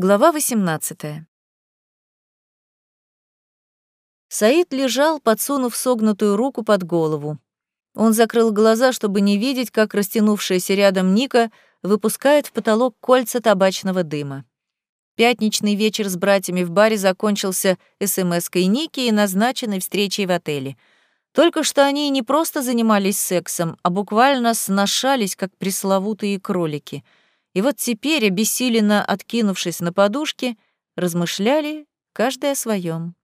Глава 18. Саид лежал, подсунув согнутую руку под голову. Он закрыл глаза, чтобы не видеть, как растянувшаяся рядом Ника выпускает в потолок кольца табачного дыма. Пятничный вечер с братьями в баре закончился СМС-кой Ники и назначенной встречей в отеле. Только что они не просто занимались сексом, а буквально сношались, как пресловутые кролики — и вот теперь, обессиленно откинувшись на подушке, размышляли каждый о своем.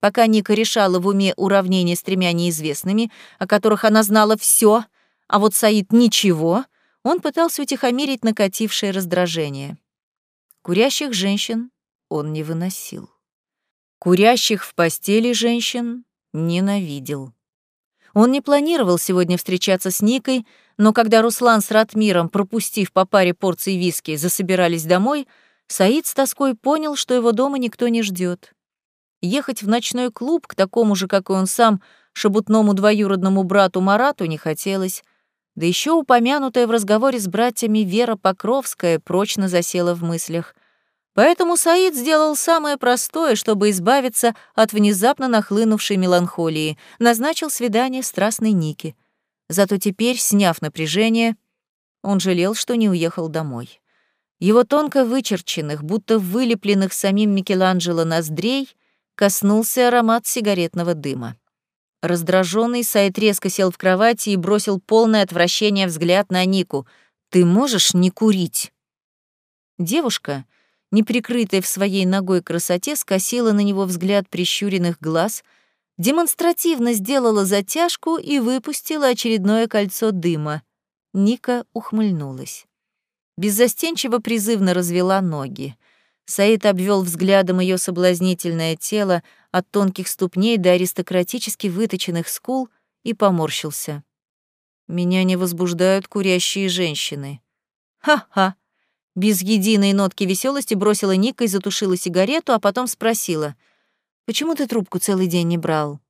Пока Ника решала в уме уравнение с тремя неизвестными, о которых она знала все, а вот Саид ничего, он пытался утихомирить накатившее раздражение. Курящих женщин он не выносил. Курящих в постели женщин ненавидел. Он не планировал сегодня встречаться с Никой, но когда Руслан с Ратмиром, пропустив по паре порций виски, засобирались домой, Саид с тоской понял, что его дома никто не ждет. Ехать в ночной клуб к такому же, как и он сам, шебутному двоюродному брату Марату не хотелось, да еще упомянутая в разговоре с братьями Вера Покровская прочно засела в мыслях. Поэтому Саид сделал самое простое, чтобы избавиться от внезапно нахлынувшей меланхолии, назначил свидание страстной Нике — Зато теперь, сняв напряжение, он жалел, что не уехал домой. Его тонко вычерченных, будто вылепленных самим Микеланджело ноздрей, коснулся аромат сигаретного дыма. Раздраженный Сайт резко сел в кровати и бросил полное отвращение взгляд на Нику. «Ты можешь не курить?» Девушка, неприкрытая в своей ногой красоте, скосила на него взгляд прищуренных глаз — демонстративно сделала затяжку и выпустила очередное кольцо дыма. Ника ухмыльнулась. Беззастенчиво призывно развела ноги. Саид обвел взглядом ее соблазнительное тело от тонких ступней до аристократически выточенных скул и поморщился. «Меня не возбуждают курящие женщины». «Ха-ха!» Без единой нотки веселости бросила Ника и затушила сигарету, а потом спросила — Почему ты трубку целый день не брал?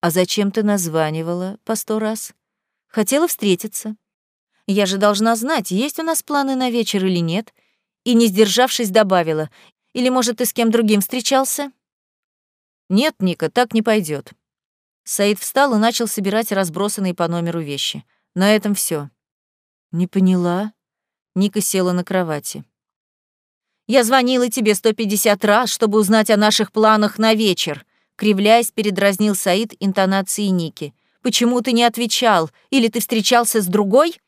А зачем ты названивала по сто раз? Хотела встретиться. Я же должна знать, есть у нас планы на вечер или нет. И, не сдержавшись, добавила. Или, может, ты с кем другим встречался? Нет, Ника, так не пойдет. Саид встал и начал собирать разбросанные по номеру вещи. На этом все. Не поняла. Ника села на кровати. Я звонила тебе 150 раз, чтобы узнать о наших планах на вечер», кривляясь, передразнил Саид интонации Ники. «Почему ты не отвечал? Или ты встречался с другой?»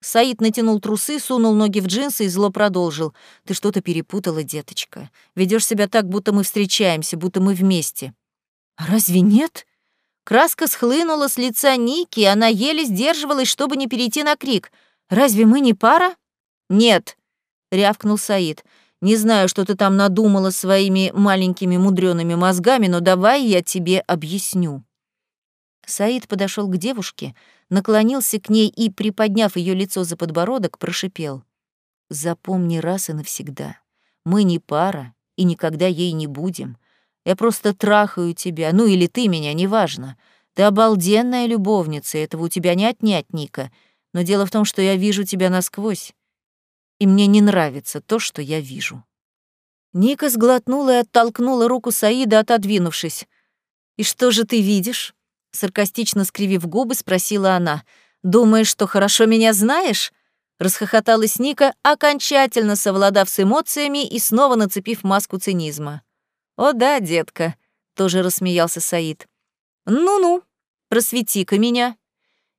Саид натянул трусы, сунул ноги в джинсы и зло продолжил. «Ты что-то перепутала, деточка. Ведешь себя так, будто мы встречаемся, будто мы вместе». «А разве нет?» Краска схлынула с лица Ники, она еле сдерживалась, чтобы не перейти на крик. «Разве мы не пара?» «Нет», — рявкнул Саид. Не знаю, что ты там надумала своими маленькими мудреными мозгами, но давай я тебе объясню». Саид подошел к девушке, наклонился к ней и, приподняв ее лицо за подбородок, прошипел. «Запомни раз и навсегда. Мы не пара и никогда ей не будем. Я просто трахаю тебя, ну или ты меня, неважно. Ты обалденная любовница, этого у тебя не отнять, Ника. Но дело в том, что я вижу тебя насквозь и мне не нравится то, что я вижу». Ника сглотнула и оттолкнула руку Саида, отодвинувшись. «И что же ты видишь?» Саркастично скривив губы, спросила она. «Думаешь, что хорошо меня знаешь?» Расхохоталась Ника, окончательно совладав с эмоциями и снова нацепив маску цинизма. «О да, детка», — тоже рассмеялся Саид. «Ну-ну, просвети-ка меня».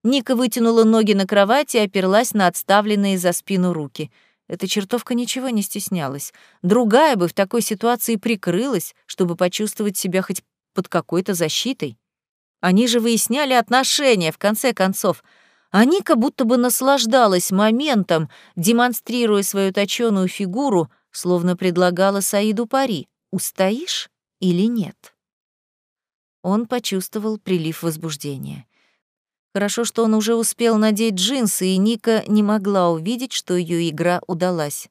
Ника вытянула ноги на кровати и оперлась на отставленные за спину руки — эта чертовка ничего не стеснялась. Другая бы в такой ситуации прикрылась, чтобы почувствовать себя хоть под какой-то защитой. Они же выясняли отношения, в конце концов. А Ника будто бы наслаждалась моментом, демонстрируя свою точёную фигуру, словно предлагала Саиду пари. Устоишь или нет? Он почувствовал прилив возбуждения. Хорошо, что он уже успел надеть джинсы, и Ника не могла увидеть, что ее игра удалась.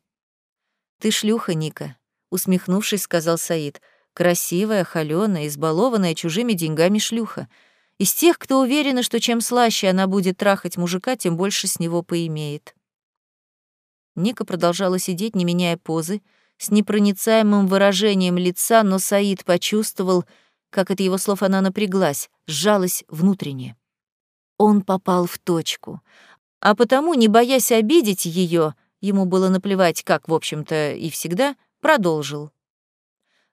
«Ты шлюха, Ника», — усмехнувшись, сказал Саид. «Красивая, холёная, избалованная чужими деньгами шлюха. Из тех, кто уверена, что чем слаще она будет трахать мужика, тем больше с него поимеет». Ника продолжала сидеть, не меняя позы, с непроницаемым выражением лица, но Саид почувствовал, как от его слов она напряглась, сжалась внутренне. Он попал в точку. А потому, не боясь обидеть ее, ему было наплевать, как, в общем-то, и всегда, продолжил.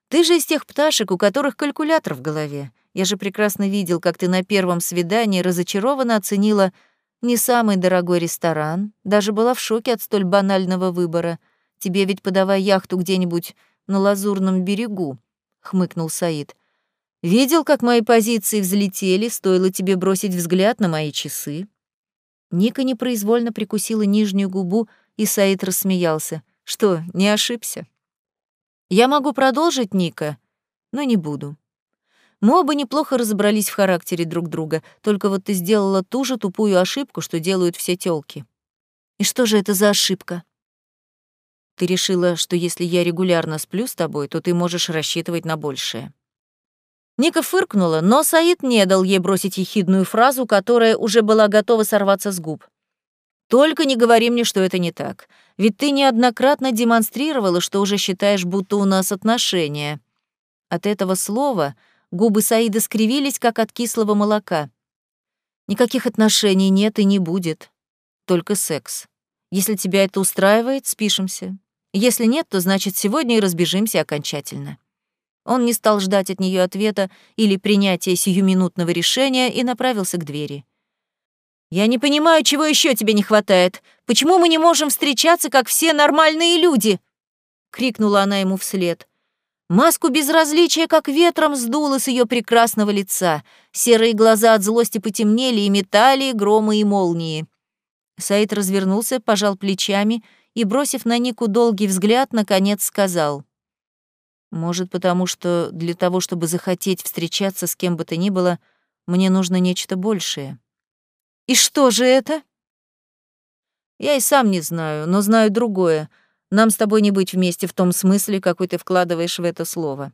«Ты же из тех пташек, у которых калькулятор в голове. Я же прекрасно видел, как ты на первом свидании разочарованно оценила не самый дорогой ресторан, даже была в шоке от столь банального выбора. Тебе ведь подавай яхту где-нибудь на Лазурном берегу», — хмыкнул Саид. «Видел, как мои позиции взлетели, стоило тебе бросить взгляд на мои часы?» Ника непроизвольно прикусила нижнюю губу, и Саид рассмеялся. «Что, не ошибся?» «Я могу продолжить, Ника, но не буду. Мы оба неплохо разобрались в характере друг друга, только вот ты сделала ту же тупую ошибку, что делают все тёлки. И что же это за ошибка? Ты решила, что если я регулярно сплю с тобой, то ты можешь рассчитывать на большее. Ника фыркнула, но Саид не дал ей бросить ехидную фразу, которая уже была готова сорваться с губ. «Только не говори мне, что это не так. Ведь ты неоднократно демонстрировала, что уже считаешь, будто у нас отношения». От этого слова Губы Саида скривились, как от кислого молока. «Никаких отношений нет и не будет. Только секс. Если тебя это устраивает, спишемся. Если нет, то значит сегодня и разбежимся окончательно». Он не стал ждать от нее ответа или принятия сиюминутного решения и направился к двери. «Я не понимаю, чего еще тебе не хватает. Почему мы не можем встречаться, как все нормальные люди?» — крикнула она ему вслед. Маску безразличия как ветром сдуло с ее прекрасного лица. Серые глаза от злости потемнели и метали громы и молнии. Саид развернулся, пожал плечами и, бросив на Нику долгий взгляд, наконец сказал. «Может, потому что для того, чтобы захотеть встречаться с кем бы то ни было, мне нужно нечто большее». «И что же это?» «Я и сам не знаю, но знаю другое — нам с тобой не быть вместе в том смысле, какой ты вкладываешь в это слово.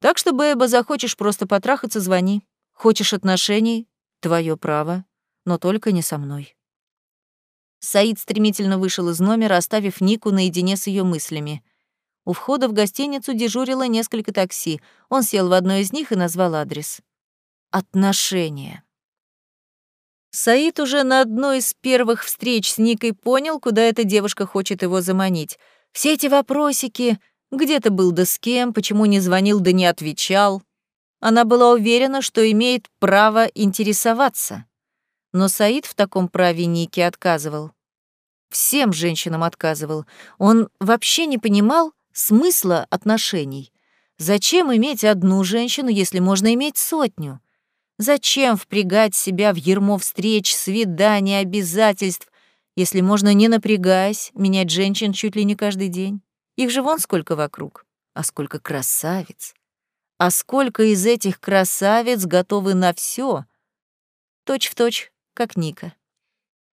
Так что, Бэба, захочешь просто потрахаться, звони. Хочешь отношений — твое право, но только не со мной». Саид стремительно вышел из номера, оставив Нику наедине с ее мыслями. У входа в гостиницу дежурило несколько такси. Он сел в одно из них и назвал адрес. «Отношения». Саид уже на одной из первых встреч с Никой понял, куда эта девушка хочет его заманить. Все эти вопросики, где ты был да с кем, почему не звонил да не отвечал. Она была уверена, что имеет право интересоваться. Но Саид в таком праве Нике отказывал. Всем женщинам отказывал. Он вообще не понимал смысла отношений. Зачем иметь одну женщину, если можно иметь сотню? Зачем впрягать себя в ермо встреч, свиданий, обязательств, если можно, не напрягаясь, менять женщин чуть ли не каждый день? Их же вон сколько вокруг. А сколько красавиц. А сколько из этих красавиц готовы на все? Точь в точь, как Ника.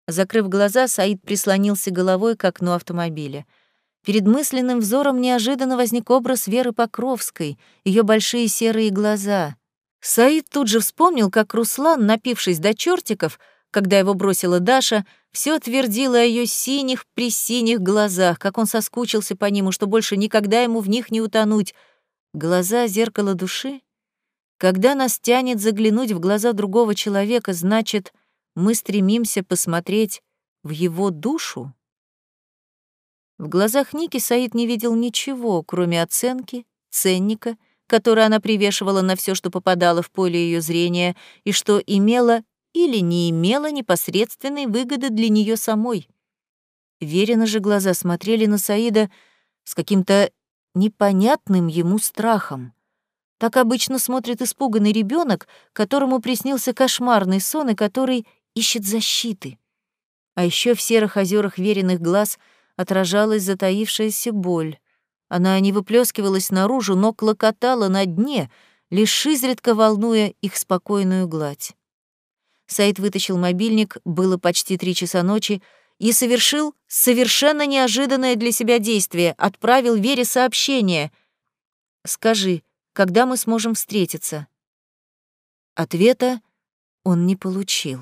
Закрыв глаза, Саид прислонился головой к окну автомобиля. Перед мысленным взором неожиданно возник образ Веры Покровской, ее большие серые глаза, Саид тут же вспомнил, как Руслан, напившись до чертиков, когда его бросила Даша, все твердило о ее синих при синих глазах, как он соскучился по ним, что больше никогда ему в них не утонуть. Глаза — зеркало души? Когда нас тянет заглянуть в глаза другого человека, значит, мы стремимся посмотреть в его душу? В глазах Ники Саид не видел ничего, кроме оценки, ценника — которое она привешивала на все, что попадало в поле ее зрения, и что имело или не имело непосредственной выгоды для нее самой. Верено же глаза смотрели на Саида с каким-то непонятным ему страхом. Так обычно смотрит испуганный ребенок, которому приснился кошмарный сон и который ищет защиты. А еще в серых озерах веренных глаз отражалась затаившаяся боль. Она не выплескивалась наружу, но клокотала на дне, лишь изредка волнуя их спокойную гладь. Саид вытащил мобильник, было почти три часа ночи, и совершил совершенно неожиданное для себя действие, отправил Вере сообщение. «Скажи, когда мы сможем встретиться?» Ответа он не получил.